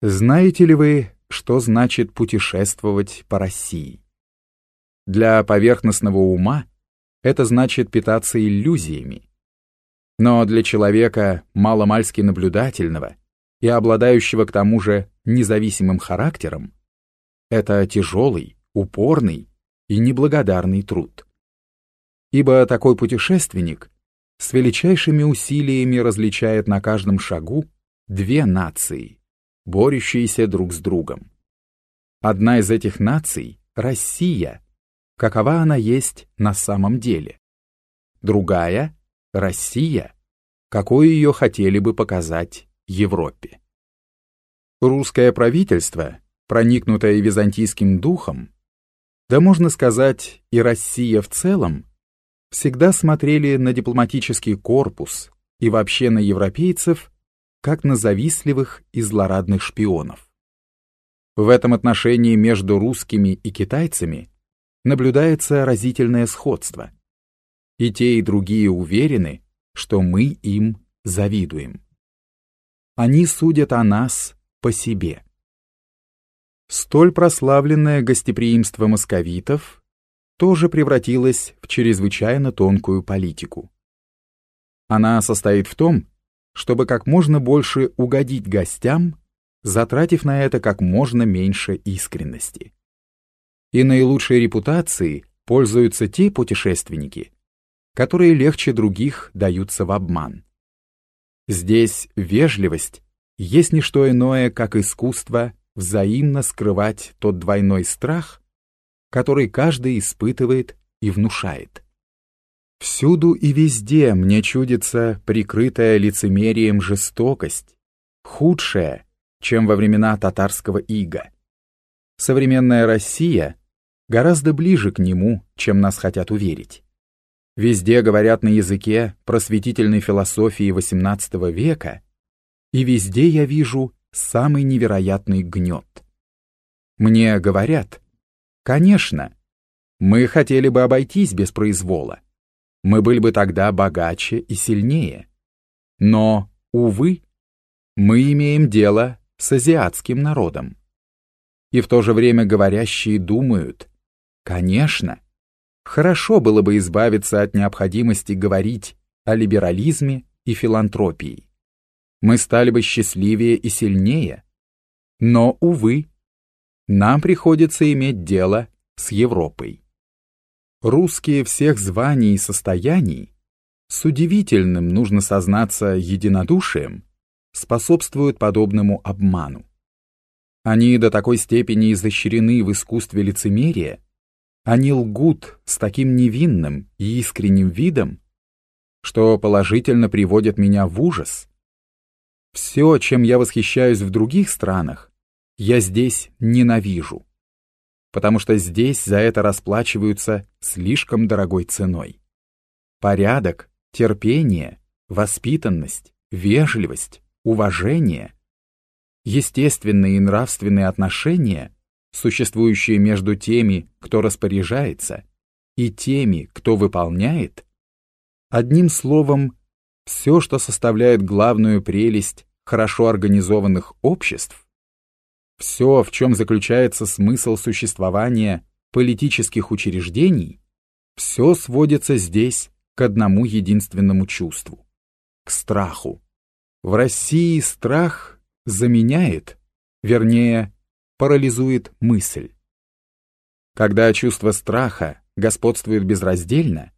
Знаете ли вы, что значит путешествовать по России? Для поверхностного ума это значит питаться иллюзиями. Но для человека маломальски наблюдательного и обладающего к тому же независимым характером, это тяжелый, упорный и неблагодарный труд. Ибо такой путешественник с величайшими усилиями различает на каждом шагу две нации борющиеся друг с другом. Одна из этих наций — Россия, какова она есть на самом деле. Другая — Россия, какой ее хотели бы показать Европе. Русское правительство, проникнутое византийским духом, да можно сказать и Россия в целом, всегда смотрели на дипломатический корпус и вообще на европейцев как на завистливых и злорадных шпионов. В этом отношении между русскими и китайцами наблюдается разительное сходство. И те, и другие уверены, что мы им завидуем. Они судят о нас по себе. Столь прославленное гостеприимство московитов тоже превратилось в чрезвычайно тонкую политику. Она состоит в том, чтобы как можно больше угодить гостям, затратив на это как можно меньше искренности. И наилучшей репутацией пользуются те путешественники, которые легче других даются в обман. Здесь вежливость есть не что иное, как искусство взаимно скрывать тот двойной страх, который каждый испытывает и внушает. Всюду и везде мне чудится прикрытая лицемерием жестокость, худшая, чем во времена татарского ига. Современная Россия гораздо ближе к нему, чем нас хотят уверить. Везде говорят на языке просветительной философии XVIII века, и везде я вижу самый невероятный гнет. Мне говорят, конечно, мы хотели бы обойтись без произвола, мы были бы тогда богаче и сильнее. Но, увы, мы имеем дело с азиатским народом. И в то же время говорящие думают, конечно, хорошо было бы избавиться от необходимости говорить о либерализме и филантропии. Мы стали бы счастливее и сильнее. Но, увы, нам приходится иметь дело с Европой. Русские всех званий и состояний с удивительным, нужно сознаться, единодушием способствуют подобному обману. Они до такой степени изощрены в искусстве лицемерия, они лгут с таким невинным и искренним видом, что положительно приводят меня в ужас. Все, чем я восхищаюсь в других странах, я здесь ненавижу потому что здесь за это расплачиваются слишком дорогой ценой. Порядок, терпение, воспитанность, вежливость, уважение, естественные и нравственные отношения, существующие между теми, кто распоряжается, и теми, кто выполняет, одним словом, все, что составляет главную прелесть хорошо организованных обществ, все, в чем заключается смысл существования политических учреждений, все сводится здесь к одному единственному чувству — к страху. В России страх заменяет, вернее, парализует мысль. Когда чувство страха господствует безраздельно,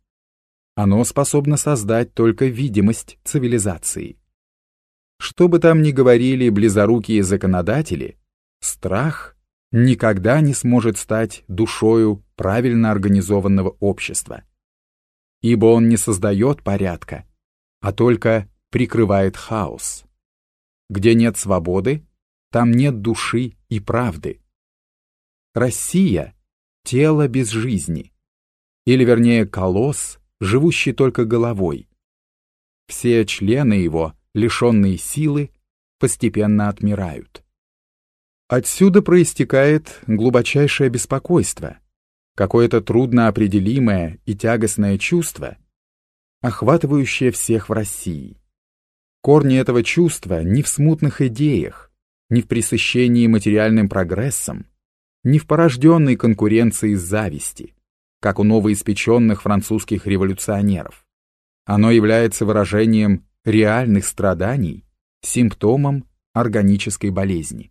оно способно создать только видимость цивилизации. Что бы там ни говорили близорукие законодатели, Страх никогда не сможет стать душою правильно организованного общества, ибо он не создает порядка, а только прикрывает хаос. Где нет свободы, там нет души и правды. Россия — тело без жизни, или вернее колосс, живущий только головой. Все члены его, лишенные силы, постепенно отмирают. Отсюда проистекает глубочайшее беспокойство, какое-то трудно определимое и тягостное чувство, охватывающее всех в России. Корни этого чувства не в смутных идеях, не в пресыщении материальным прогрессом, не в порожденной конкуренции зависти, как у новоиспеченных французских революционеров. Оно является выражением реальных страданий, симптомом органической болезни.